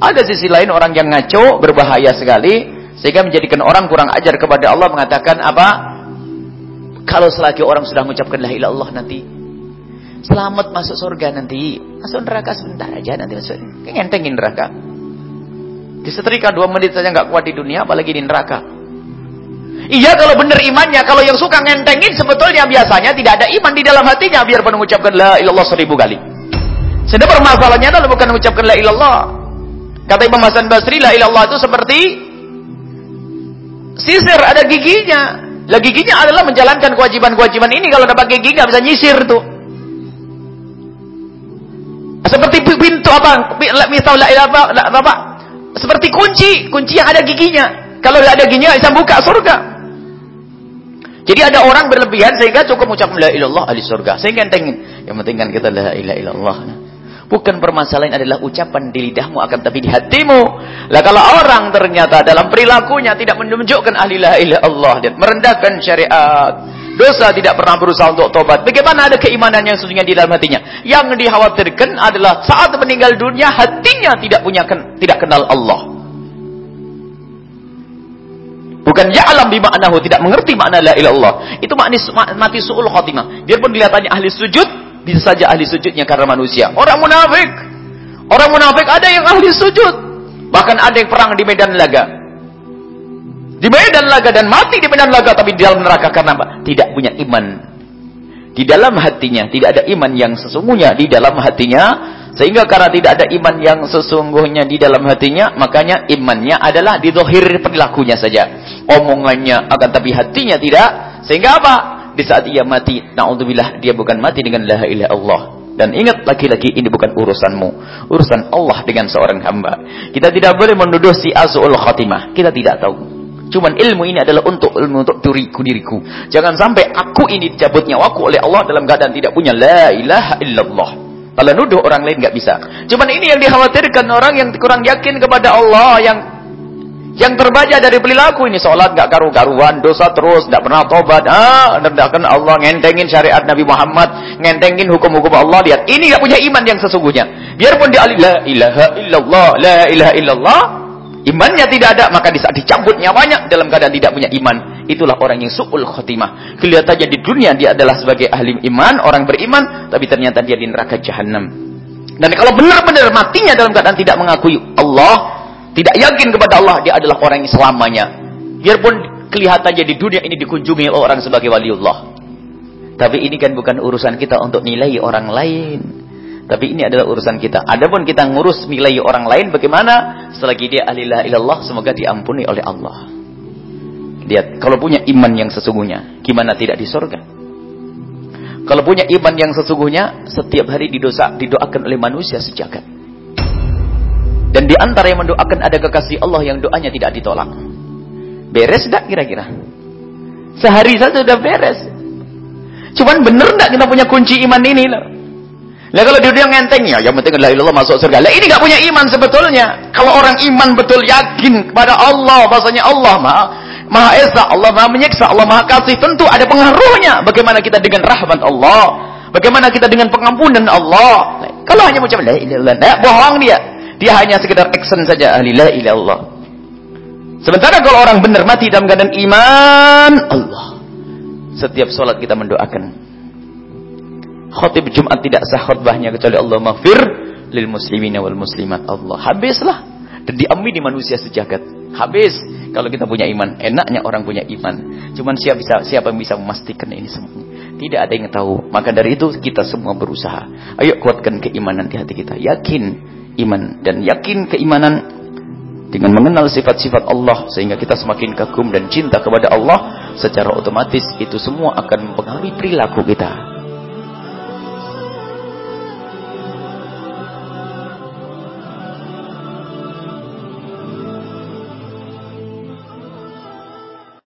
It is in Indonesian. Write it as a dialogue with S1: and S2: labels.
S1: Ada sisi lain orang yang ngaco, berbahaya sekali. Sehingga menjadikan orang kurang ajar kepada Allah mengatakan apa? Kalau selagi orang sudah mengucapkan la ilaha nanti selamat masuk surga nanti. Masuk neraka sebentar aja nanti masuk. Ngentengin neraka. Disetrika dua menit saja nggak kuat di dunia apalagi di neraka. Iya kalau benar imannya, kalau yang suka ngentengin sebetulnya biasanya tidak ada iman di dalam hatinya biar mengucapkan la ilallah seribu kali. Sedang permasalahannya adalah bukan mengucapkan la ilallah. Kata Imam Hasan Basri la ilallah itu seperti sisir ada giginya. Lah giginya adalah menjalankan kewajiban-kewajiban ini kalau dapat gigi nggak bisa nyisir tuh. Seperti pintu apa? Misal la ilallah apa? Seperti kunci, kunci yang ada giginya. Kalau tidak ada giginya bisa buka surga. Jadi ada orang berlebihan sehingga cukup mengucap la ilallah ahli surga. Sehingga. Yang penting kan kita la ilaha illallah. Bukan permasalahan adalah ucapan di lidahmu akan tapi di hatimu. Lah kalau orang ternyata dalam perilakunya tidak menunjukkan ahli la ilaha Allah dan merendahkan syariat, dosa tidak pernah berusaha untuk tobat. Bagaimana ada keimanan yang sesungguhnya di dalam hatinya? Yang dikhawatirkan adalah saat meninggal dunia hatinya tidak punya tidak kenal Allah. Bukan ya'lam bima'nahu, tidak mengerti makna la ilallah. Itu makni mati su'ul khatimah. Biarpun kelihatannya ahli sujud, bisa saja ahli sujudnya karena manusia. Orang munafik. Orang munafik ada yang ahli sujud. Bahkan ada yang perang di medan laga. Di medan laga dan mati di medan laga tapi di dalam neraka karena apa? Tidak punya iman. Di dalam hatinya tidak ada iman yang sesungguhnya di dalam hatinya sehingga karena tidak ada iman yang sesungguhnya di dalam hatinya, makanya imannya adalah di dohir perilakunya saja. Omongannya akan tapi hatinya tidak. Sehingga apa? Di saat ia mati, na'udzubillah, dia bukan mati dengan la ilaha Allah. Dan ingat lagi-lagi ini bukan urusanmu. Urusan Allah dengan seorang hamba. Kita tidak boleh menuduh si asu'ul khatimah. Kita tidak tahu. Cuman ilmu ini adalah untuk ilmu untuk diriku diriku. Jangan sampai aku ini dicabut nyawaku oleh Allah dalam keadaan tidak punya la ilaha illallah. Kalau nuduh orang lain nggak bisa. Cuman ini yang dikhawatirkan orang yang kurang yakin kepada Allah, yang yang terbaca dari perilaku ini sholat nggak karu-karuan, dosa terus, nggak pernah tobat, ah, rendahkan Allah, ngentengin syariat Nabi Muhammad, ngentengin hukum-hukum Allah. Lihat, ini nggak punya iman yang sesungguhnya. Biarpun dia la ilaha illallah, la ilaha illallah, imannya tidak ada, maka di saat dicabut nyawanya dalam keadaan tidak punya iman, itulah orang yang su'ul khotimah. Kelihatannya di dunia dia adalah sebagai ahli iman, orang beriman, tapi ternyata dia di neraka jahanam. Dan kalau benar-benar matinya dalam keadaan tidak mengakui Allah, tidak yakin kepada Allah, dia adalah orang yang selamanya. Biarpun kelihatannya di dunia ini dikunjungi orang sebagai waliullah. Tapi ini kan bukan urusan kita untuk nilai orang lain. Tapi ini adalah urusan kita. Adapun kita ngurus nilai orang lain bagaimana? Selagi dia alilah ilallah semoga diampuni oleh Allah. Lihat, kalau punya iman yang sesungguhnya, gimana tidak di surga? Kalau punya iman yang sesungguhnya, setiap hari didosa, didoakan oleh manusia sejagat. Dan di antara yang mendoakan ada kekasih Allah yang doanya tidak ditolak. Beres tidak kira-kira? Sehari saja sudah beres. Cuman benar tidak kita punya kunci iman ini loh. Lah kalau dia ngenteng ya, yang penting la ilallah masuk surga. Lah ini nggak punya iman sebetulnya. Kalau orang iman betul yakin kepada Allah, bahasanya Allah mah Maha Esa, Allah Maha Menyiksa, Allah Maha Kasih. Tentu ada pengaruhnya. Bagaimana kita dengan rahmat Allah. Bagaimana kita dengan pengampunan Allah. Kalau hanya mengucap la ilaha illallah, bohong dia. Dia hanya sekedar action saja ahli la ilaha illallah. Sementara kalau orang benar mati dalam keadaan iman Allah. Setiap sholat kita mendoakan. Khotib Jumat tidak sah khutbahnya kecuali Allah maghfir lil muslimina wal muslimat Allah. Habislah. Dan diamini manusia sejagat. Habis. Kalau kita punya iman, enaknya orang punya iman. Cuman siapa bisa siapa yang bisa memastikan ini semua? Tidak ada yang tahu. Maka dari itu kita semua berusaha. Ayo kuatkan keimanan di hati kita. Yakin iman dan yakin keimanan dengan mengenal sifat-sifat Allah sehingga kita semakin kagum dan cinta kepada Allah secara otomatis itu semua akan mempengaruhi perilaku kita